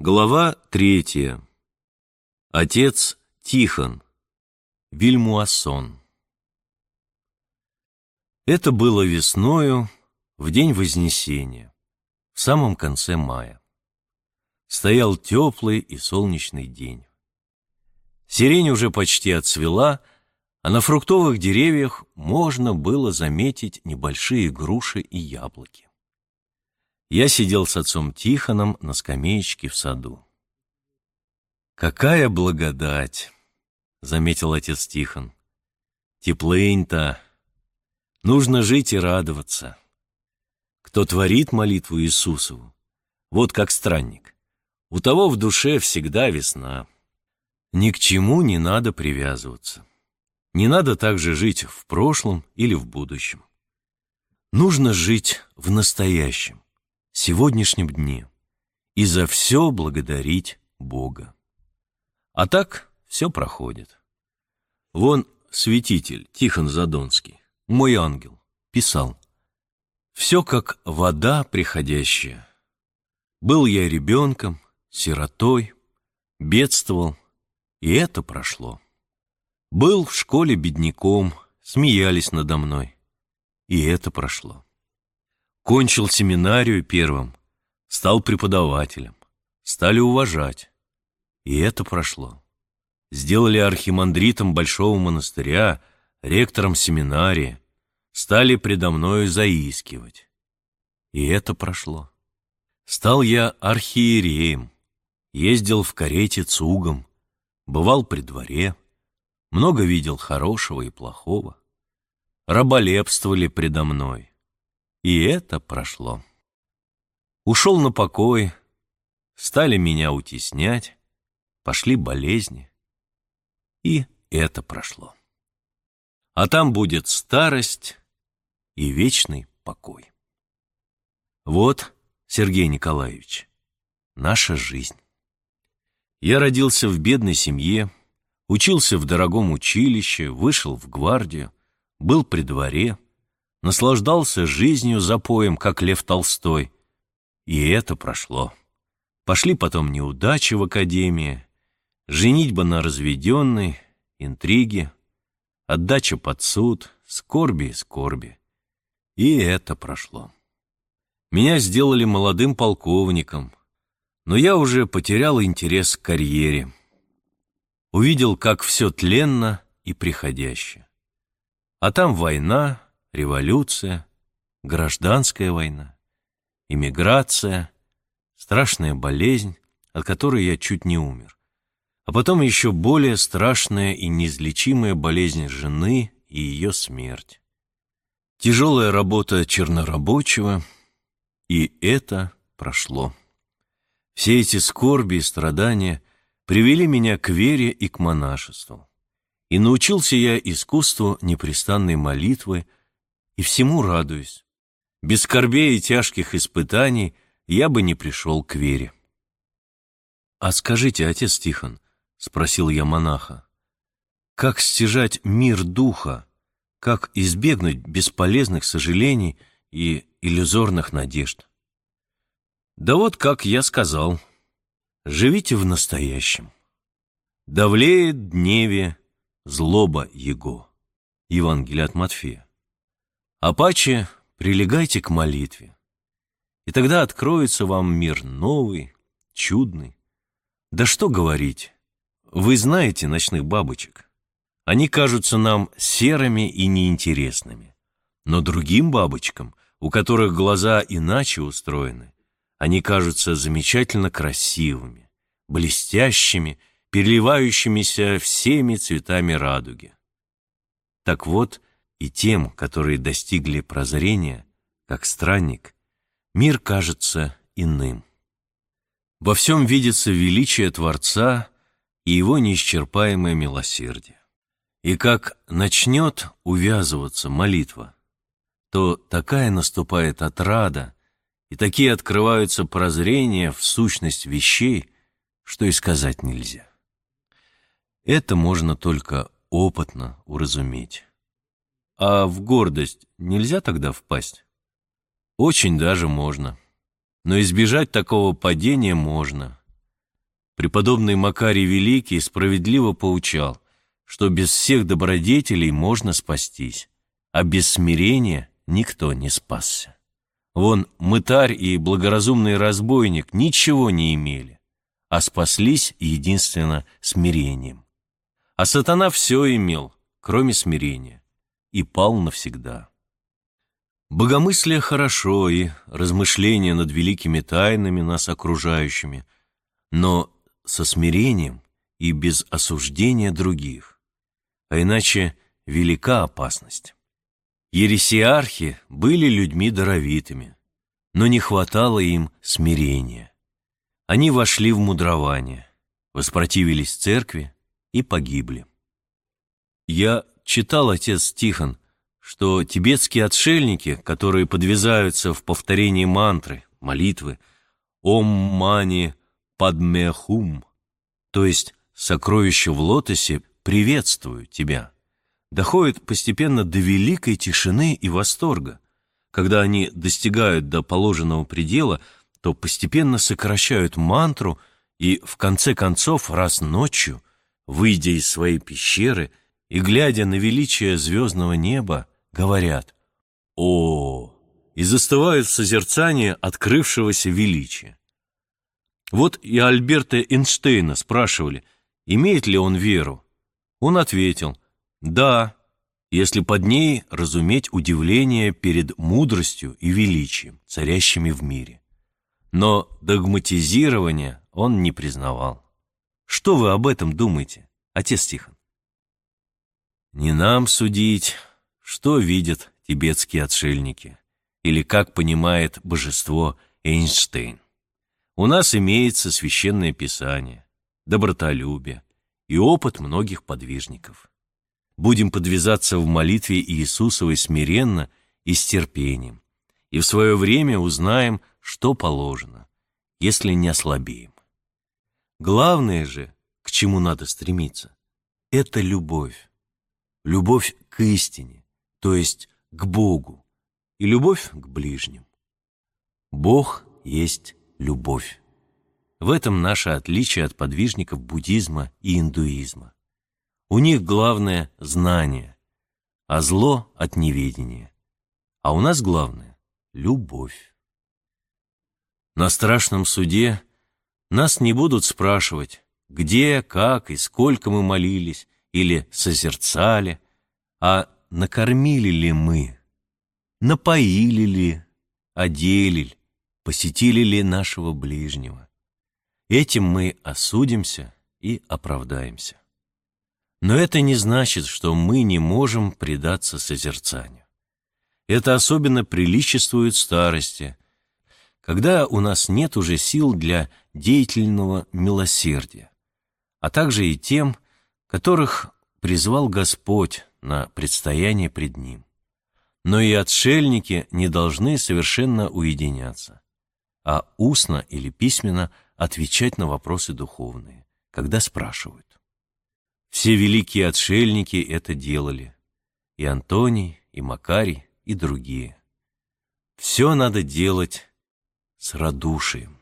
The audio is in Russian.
Глава третья. Отец Тихон. Вильмуассон. Это было весною, в день Вознесения, в самом конце мая. Стоял теплый и солнечный день. Сирень уже почти отцвела, а на фруктовых деревьях можно было заметить небольшие груши и яблоки. Я сидел с отцом Тихоном на скамеечке в саду. «Какая благодать!» — заметил отец Тихон. «Теплынь-то! Нужно жить и радоваться. Кто творит молитву Иисусову, вот как странник, у того в душе всегда весна. Ни к чему не надо привязываться. Не надо также жить в прошлом или в будущем. Нужно жить в настоящем сегодняшнем дне и за все благодарить Бога. А так все проходит. Вон святитель Тихон Задонский, мой ангел, писал, «Все как вода приходящая. Был я ребенком, сиротой, бедствовал, и это прошло. Был в школе бедняком, смеялись надо мной, и это прошло. Кончил семинарию первым, стал преподавателем, стали уважать. И это прошло. Сделали архимандритом большого монастыря, ректором семинарии, стали предо мною заискивать. И это прошло. Стал я архиереем, ездил в карете цугом, бывал при дворе, много видел хорошего и плохого. Раболепствовали предо мной, и это прошло. Ушел на покой, стали меня утеснять, пошли болезни. И это прошло. А там будет старость и вечный покой. Вот, Сергей Николаевич, наша жизнь. Я родился в бедной семье, учился в дорогом училище, вышел в гвардию, был при дворе, наслаждался жизнью запоем, как Лев Толстой. И это прошло. Пошли потом неудачи в академии, женитьба на разведенной, интриги, отдача под суд, скорби и скорби. И это прошло. Меня сделали молодым полковником, но я уже потерял интерес к карьере. Увидел, как все тленно и приходяще. А там война, революция, гражданская война, иммиграция, страшная болезнь, от которой я чуть не умер. А потом еще более страшная и неизлечимая болезнь жены и ее смерть. Тяжелая работа чернорабочего, и это прошло. Все эти скорби и страдания привели меня к вере и к монашеству. И научился я искусству непрестанной молитвы и всему радуюсь. Без скорбей и тяжких испытаний я бы не пришел к вере. «А скажите, отец Тихон», — спросил я монаха, «как стяжать мир духа, как избегнуть бесполезных сожалений и иллюзорных надежд?» «Да вот как я сказал, живите в настоящем. Давлеет дневе злоба его». Евангелие от Матфея. Апаче, прилегайте к молитве, и тогда откроется вам мир новый, чудный. Да что говорить, вы знаете ночных бабочек. Они кажутся нам серыми и неинтересными. Но другим бабочкам, у которых глаза иначе устроены, они кажутся замечательно красивыми, блестящими, переливающимися всеми цветами радуги. Так вот, и тем, которые достигли прозрения, как странник, мир кажется иным. Во всем видится величие Творца и его неисчерпаемое милосердие. И как начнет увязываться молитва, то такая наступает отрада, и такие открываются прозрения в сущность вещей, что и сказать нельзя. Это можно только опытно уразуметь. А в гордость нельзя тогда впасть? Очень даже можно. Но избежать такого падения можно. Преподобный Макарий Великий справедливо поучал, что без всех добродетелей можно спастись, а без смирения никто не спасся. Вон мытарь и благоразумный разбойник ничего не имели, а спаслись единственно смирением. А сатана все имел, кроме смирения, и пал навсегда. Богомыслие хорошо и размышления над великими тайнами нас окружающими, но со смирением и без осуждения других, а иначе велика опасность. Ересиархи были людьми даровитыми, но не хватало им смирения. Они вошли в мудрование, воспротивились церкви и погибли. Я читал, отец Тихон, что тибетские отшельники, которые подвязаются в повторении мантры, молитвы «Ом мани падмехум», то есть «сокровище в лотосе, приветствую тебя», доходят постепенно до великой тишины и восторга. Когда они достигают до положенного предела, то постепенно сокращают мантру и, в конце концов, раз ночью, выйдя из своей пещеры и глядя на величие звездного неба, говорят «О!» и застывают в созерцании открывшегося величия. Вот и Альберта Эйнштейна спрашивали, имеет ли он веру. Он ответил «Да, если под ней разуметь удивление перед мудростью и величием, царящими в мире». Но догматизирования он не признавал. Что вы об этом думаете, отец Тихон? Не нам судить, что видят тибетские отшельники или как понимает божество Эйнштейн. У нас имеется священное писание, добротолюбие и опыт многих подвижников. Будем подвязаться в молитве Иисусовой смиренно и с терпением, и в свое время узнаем, что положено, если не ослабеем. Главное же, к чему надо стремиться, это любовь. Любовь к истине, то есть к Богу, и любовь к ближним. Бог есть любовь. В этом наше отличие от подвижников буддизма и индуизма. У них главное – знание, а зло – от неведения. А у нас главное – любовь. На страшном суде нас не будут спрашивать, где, как и сколько мы молились или созерцали, а накормили ли мы, напоили ли, одели ли, посетили ли нашего ближнего. Этим мы осудимся и оправдаемся. Но это не значит, что мы не можем предаться созерцанию. Это особенно приличествует старости, когда у нас нет уже сил для деятельного милосердия, а также и тем, которых призвал Господь на предстояние пред Ним. Но и отшельники не должны совершенно уединяться, а устно или письменно отвечать на вопросы духовные, когда спрашивают. Все великие отшельники это делали, и Антоний, и Макарий, и другие. Все надо делать с радушием.